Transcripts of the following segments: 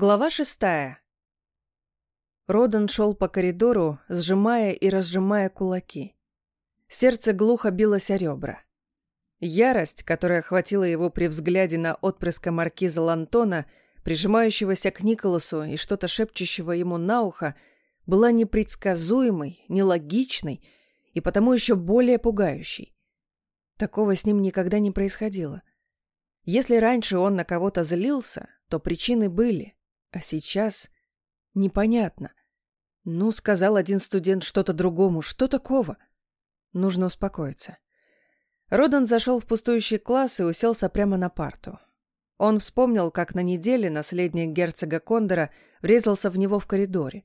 Глава шестая. Родан шел по коридору, сжимая и разжимая кулаки. Сердце глухо билось о ребра. Ярость, которая охватила его при взгляде на отпрыска маркиза Лантона, прижимающегося к Николасу и что-то шепчущего ему на ухо, была непредсказуемой, нелогичной и потому еще более пугающей. Такого с ним никогда не происходило. Если раньше он на кого-то злился, то причины были. А сейчас непонятно. Ну, сказал один студент что-то другому. Что такого? Нужно успокоиться. Родан зашел в пустующий класс и уселся прямо на парту. Он вспомнил, как на неделе наследник герцога Кондора врезался в него в коридоре.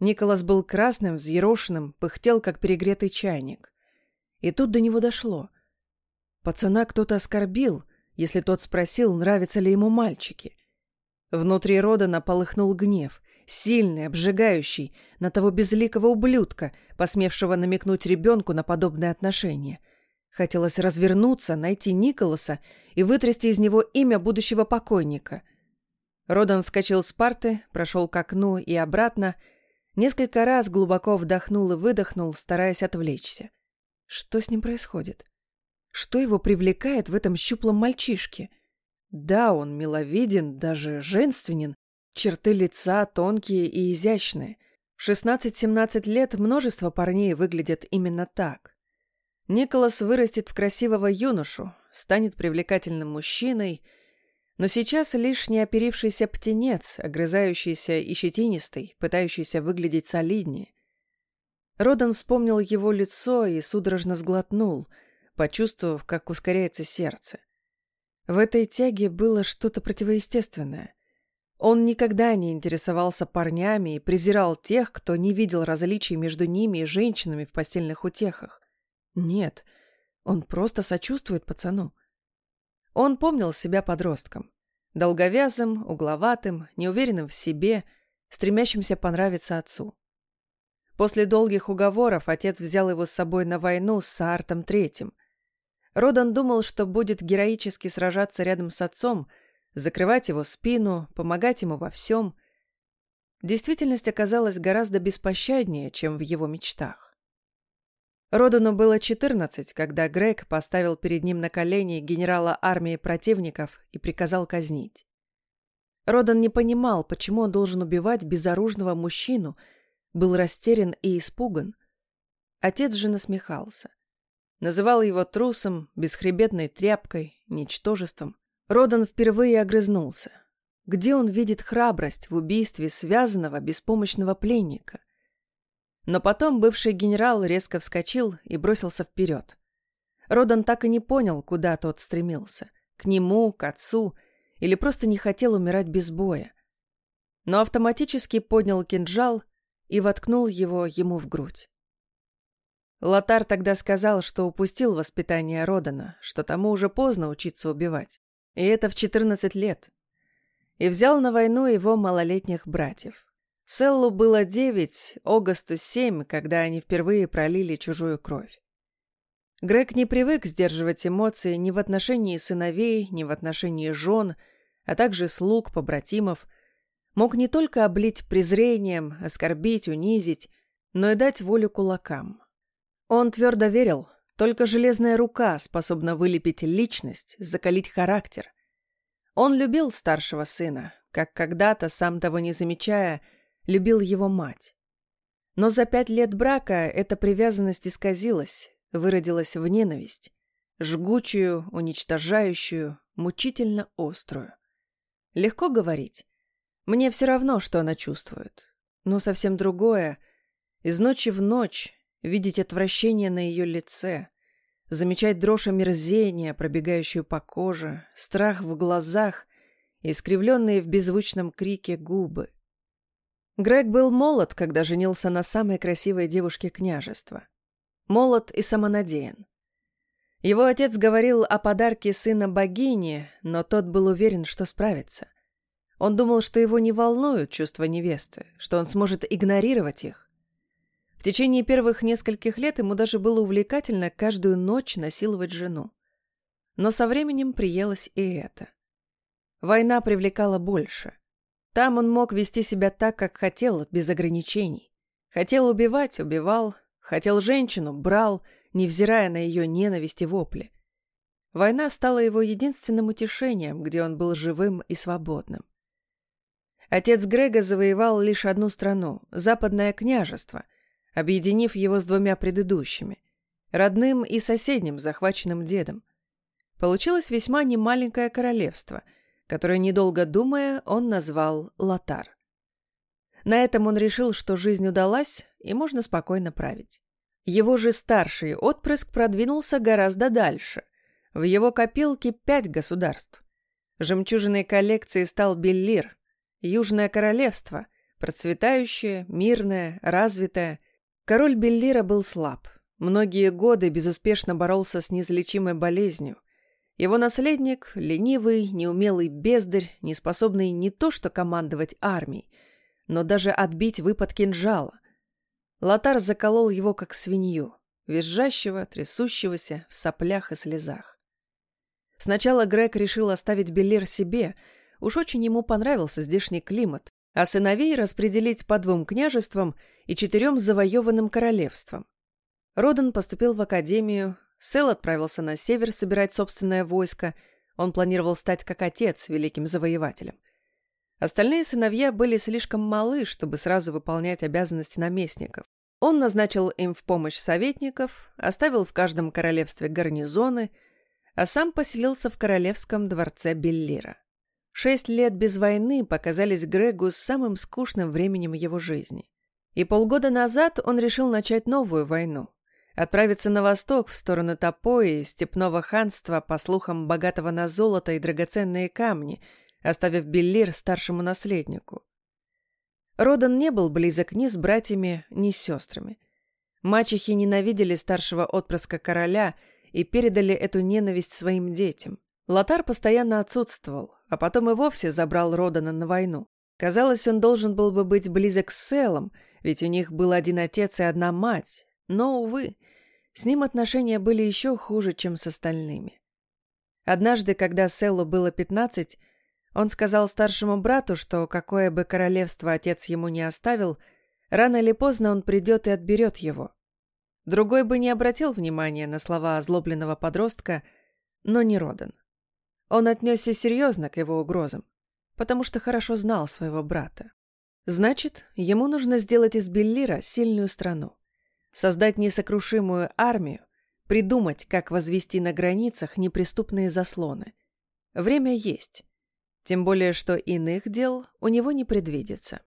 Николас был красным, взъерошенным, пыхтел, как перегретый чайник. И тут до него дошло. Пацана кто-то оскорбил, если тот спросил, нравятся ли ему мальчики. Внутри Родана полыхнул гнев, сильный, обжигающий, на того безликого ублюдка, посмевшего намекнуть ребенку на подобное отношение. Хотелось развернуться, найти Николаса и вытрясти из него имя будущего покойника. Родан вскочил с парты, прошел к окну и обратно, несколько раз глубоко вдохнул и выдохнул, стараясь отвлечься. Что с ним происходит? Что его привлекает в этом щуплом мальчишке? Да, он миловиден, даже женственен. Черты лица тонкие и изящные. В 16-17 лет множество парней выглядят именно так. Николас вырастет в красивого юношу, станет привлекательным мужчиной, но сейчас лишь неоперившийся птенец, огрызающийся и щетинистый, пытающийся выглядеть солиднее. Родан вспомнил его лицо и судорожно сглотнул, почувствовав, как ускоряется сердце. В этой тяге было что-то противоестественное. Он никогда не интересовался парнями и презирал тех, кто не видел различий между ними и женщинами в постельных утехах. Нет, он просто сочувствует пацану. Он помнил себя подростком. Долговязым, угловатым, неуверенным в себе, стремящимся понравиться отцу. После долгих уговоров отец взял его с собой на войну с Саартом Третьим – Родан думал, что будет героически сражаться рядом с отцом, закрывать его спину, помогать ему во всем. Действительность оказалась гораздо беспощаднее, чем в его мечтах. Родану было 14, когда Грег поставил перед ним на колени генерала армии противников и приказал казнить. Родан не понимал, почему он должен убивать безоружного мужчину, был растерян и испуган. Отец же насмехался. Называл его трусом, бесхребетной тряпкой, ничтожеством. Родан впервые огрызнулся. Где он видит храбрость в убийстве связанного беспомощного пленника? Но потом бывший генерал резко вскочил и бросился вперед. Родан так и не понял, куда тот стремился. К нему, к отцу, или просто не хотел умирать без боя. Но автоматически поднял кинжал и воткнул его ему в грудь. Лотар тогда сказал, что упустил воспитание Родана, что тому уже поздно учиться убивать. И это в 14 лет. И взял на войну его малолетних братьев. Селлу было девять, Огасту семь, когда они впервые пролили чужую кровь. Грег не привык сдерживать эмоции ни в отношении сыновей, ни в отношении жен, а также слуг, побратимов. Мог не только облить презрением, оскорбить, унизить, но и дать волю кулакам. Он твердо верил, только железная рука способна вылепить личность, закалить характер. Он любил старшего сына, как когда-то, сам того не замечая, любил его мать. Но за пять лет брака эта привязанность исказилась, выродилась в ненависть, жгучую, уничтожающую, мучительно острую. Легко говорить. Мне все равно, что она чувствует. Но совсем другое. Из ночи в ночь, видеть отвращение на ее лице, замечать дрожь омерзения, пробегающую по коже, страх в глазах и искривленные в беззвучном крике губы. Грег был молод, когда женился на самой красивой девушке княжества. Молод и самонадеян. Его отец говорил о подарке сына богини, но тот был уверен, что справится. Он думал, что его не волнуют чувства невесты, что он сможет игнорировать их. В течение первых нескольких лет ему даже было увлекательно каждую ночь насиловать жену. Но со временем приелось и это. Война привлекала больше. Там он мог вести себя так, как хотел, без ограничений. Хотел убивать — убивал, хотел женщину — брал, невзирая на ее ненависть и вопли. Война стала его единственным утешением, где он был живым и свободным. Отец Грега завоевал лишь одну страну — Западное княжество, объединив его с двумя предыдущими — родным и соседним, захваченным дедом. Получилось весьма немаленькое королевство, которое, недолго думая, он назвал Латар. На этом он решил, что жизнь удалась, и можно спокойно править. Его же старший отпрыск продвинулся гораздо дальше. В его копилке пять государств. Жемчужиной коллекции стал Беллир, Южное королевство, процветающее, мирное, развитое. Король Беллира был слаб. Многие годы безуспешно боролся с неизлечимой болезнью. Его наследник — ленивый, неумелый бездарь, неспособный не то что командовать армией, но даже отбить выпад кинжала. Лотар заколол его как свинью, визжащего, трясущегося, в соплях и слезах. Сначала Грег решил оставить Беллир себе, уж очень ему понравился здешний климат, а сыновей распределить по двум княжествам и четырем завоеванным королевствам. Родан поступил в академию, Сэл отправился на север собирать собственное войско, он планировал стать как отец великим завоевателем. Остальные сыновья были слишком малы, чтобы сразу выполнять обязанности наместников. Он назначил им в помощь советников, оставил в каждом королевстве гарнизоны, а сам поселился в королевском дворце Беллира. Шесть лет без войны показались Грегу самым скучным временем его жизни. И полгода назад он решил начать новую войну. Отправиться на восток, в сторону Топои, степного ханства, по слухам богатого на золото и драгоценные камни – оставив Беллир старшему наследнику. Родан не был близок ни с братьями, ни с сестрами. Мачехи ненавидели старшего отпрыска короля и передали эту ненависть своим детям. Лотар постоянно отсутствовал, а потом и вовсе забрал Родана на войну. Казалось, он должен был бы быть близок с Селом, ведь у них был один отец и одна мать. Но, увы, с ним отношения были еще хуже, чем с остальными. Однажды, когда Селу было пятнадцать, он сказал старшему брату, что какое бы королевство отец ему не оставил, рано или поздно он придет и отберет его. Другой бы не обратил внимания на слова озлобленного подростка, но не Родан. Он отнесся серьезно к его угрозам, потому что хорошо знал своего брата. Значит, ему нужно сделать из Беллира сильную страну, создать несокрушимую армию, придумать, как возвести на границах неприступные заслоны. Время есть. Тем более, что иных дел у него не предвидится.